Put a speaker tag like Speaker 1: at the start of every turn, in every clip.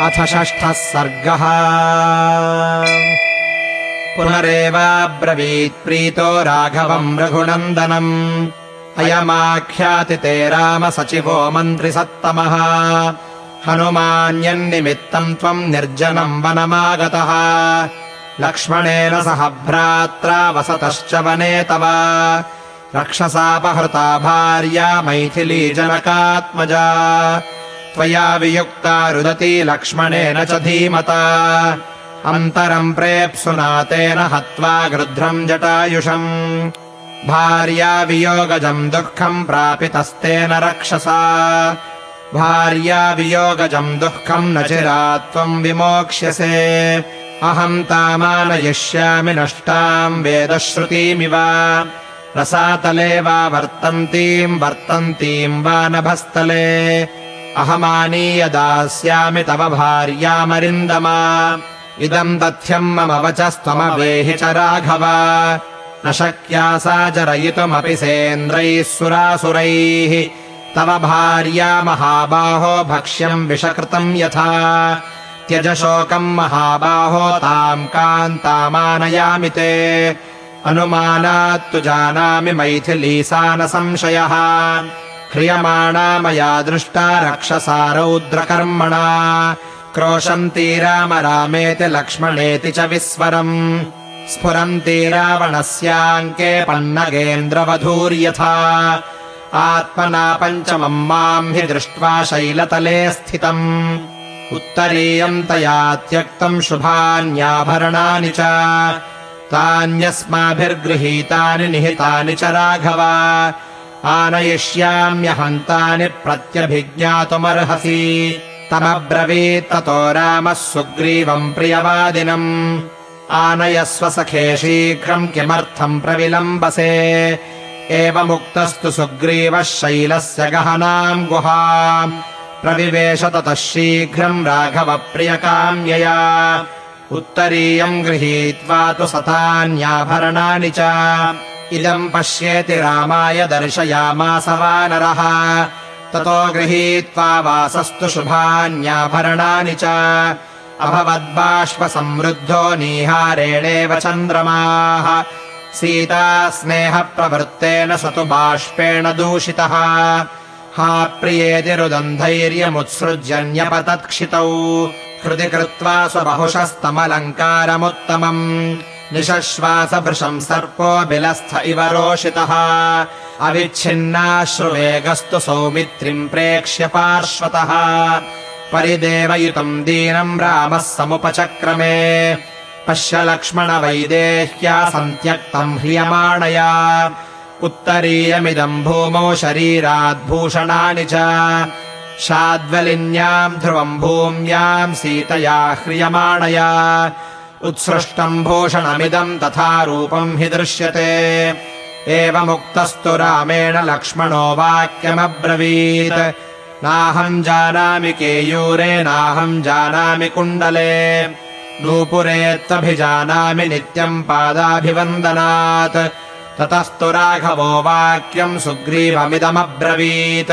Speaker 1: अथ षष्ठः सर्गः। पुनरेवाब्रवीत्प्रीतो राघवम् रघुनन्दनम्। अयमाख्याति ते रामसचिवो मन्त्रिसत्तमः। हनुमान्यन्निमित्तम् त्वम् निर्जनम् वनमागतः। लक्ष्मणेन सह भ्रात्रा वसतश्च वने तव। रक्षसापहृता भार्या मैथिली जनकात्मजा त्वया वियुक्ता रुदती लक्ष्मणेन च धीमता। अन्तरम् प्रेप्सुना तेन हत्वा गृध्रम् जटायुषम्। भार्या वियोगजम् दुःखम् प्रापितस्तेन रक्षसा। भार्या वियोगजम् दुःखम् न चिरात् त्वम् विमोक्ष्यसे। अहम् तामानयिष्यामि नष्टाम् वेदश्रुतीमिव। रसातले वा वर्तन्तीम् वर्तन्तीम् वा नभस्तले अहमानीय दास्यामि तव भार्यामरिन्दमा इदम् तथ्यम् मम वचस्त्वमवेहि च राघव। न शक्या सा जरयितुमपि सेन्द्रैः सुरासुरैः। तव भार्या महाबाहो भक्ष्यम् विषकृतम् यथा। त्यज शोकम् महाबाहो ताम् कान्तामानयामि ते। अनुमानात्तु जानामि मैथिली सा न संशयः ह्रियमाणा मया दृष्टा रक्षसा रौद्रकर्मणा। क्रोशन्ती राम रामेति लक्ष्मणेति च विस्वरम्। स्फुरन्ती रावणस्याङ्के पन्नगेन्द्रवधूर्यथा। आत्मना पञ्चमम् माम् हि दृष्ट्वा शैलतले स्थितम्। उत्तरीयम् तया त्यक्तम् शुभान्याभरणानि च। तान्यस्माभिर्गृहीतानि निहितानि च राघव आनयिष्याम्यहन्तानि प्रत्यभिज्ञातुमर्हसि। तमब्रवीत् ततो रामः सुग्रीवम् प्रियवादिनम्। आनयस्व सखे शीघ्रम् किमर्थम् प्रविलम्बसे। एवमुक्तस्तु सुग्रीवः शैलस्य गहनाम् गुहाम् प्रविवेश ततः शीघ्रम् राघवप्रियकाम्यया उत्तरीयम् गृहीत्वा तु सतान्याभरणानि च इदम् पश्येति रामाय दर्शयामास वानरः ततो गृहीत्वा वासस्तु शुभान्याभरणानि च। अभवद्बाष्पसमृद्धो नीहारेणेव चन्द्रमाः। सीता स्नेहप्रवृत्तेन स तु बाष्पेण दूषितः। हा प्रियेति रुदन्धैर्यमुत्सृज्यन्यपतत्क्षितौ। हृदि कृत्वा स्वबहुशस्तमलङ्कारमुत्तमम् निशश्वासभृशम् सर्पो बिलस्थ इव रोषितः। अविच्छिन्नाश्रुवेगस्तु सौमित्रिम् प्रेक्ष्य पार्श्वतः। परिदेवयुतम् दीनम् रामः समुपचक्रमे। पश्य लक्ष्मणवैदेह्या सन्त्यक्तम् ह्रियमाणया। उत्तरीयमिदम् भूमौ शरीराद्भूषणानि च। शाद्वलिन्याम् ध्रुवम् भूम्याम् सीतया ह्रियमाणया उत्सृष्टम् भूषणमिदम् तथा रूपम् हि दृश्यते। एवमुक्तस्तु रामेण लक्ष्मणो वाक्यमब्रवीत्। नाहम् जानामि केयूरे नाहम् जानामि कुण्डले। नूपुरे त्वभिजानामि नित्यम् पादाभिवन्दनात्। ततस्तु राघवो वाक्यम् सुग्रीवमिदमब्रवीत्।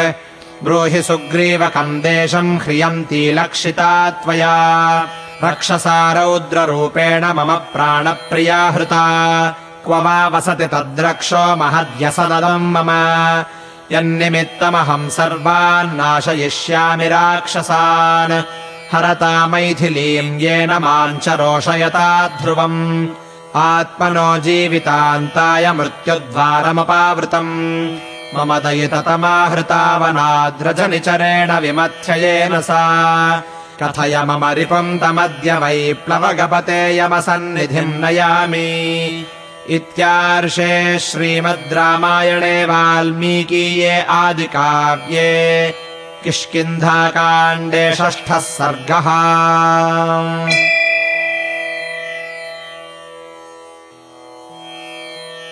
Speaker 1: ब्रूहि सुग्रीवकम् देशम् ह्रियन्ती लक्षिता त्वया रक्षसा रौद्ररूपेण मम प्राणप्रिया हृता। क्व वा वसति तद्रक्षो महद्यसदम् मम। यन्निमित्तमहम् सर्वान्नाशयिष्यामि राक्षसान्। हरता मैथिलीम् येन माम् च रोषयता ध्रुवम्। आत्मनो जीवितान्ताय मृत्युद्वारमपावृतम्। मम दयिततमाहृतावनाद्रजनिचरेण विमथ्ययेन सा कथय मम रिपुम् तमद्य वैप्लवगपतेयमसन्निधिम् नयामि। इत्यार्षे श्रीमद् रामायणे वाल्मीकीये आदिकाव्ये किष्किन्धाकाण्डे षष्ठः सर्गः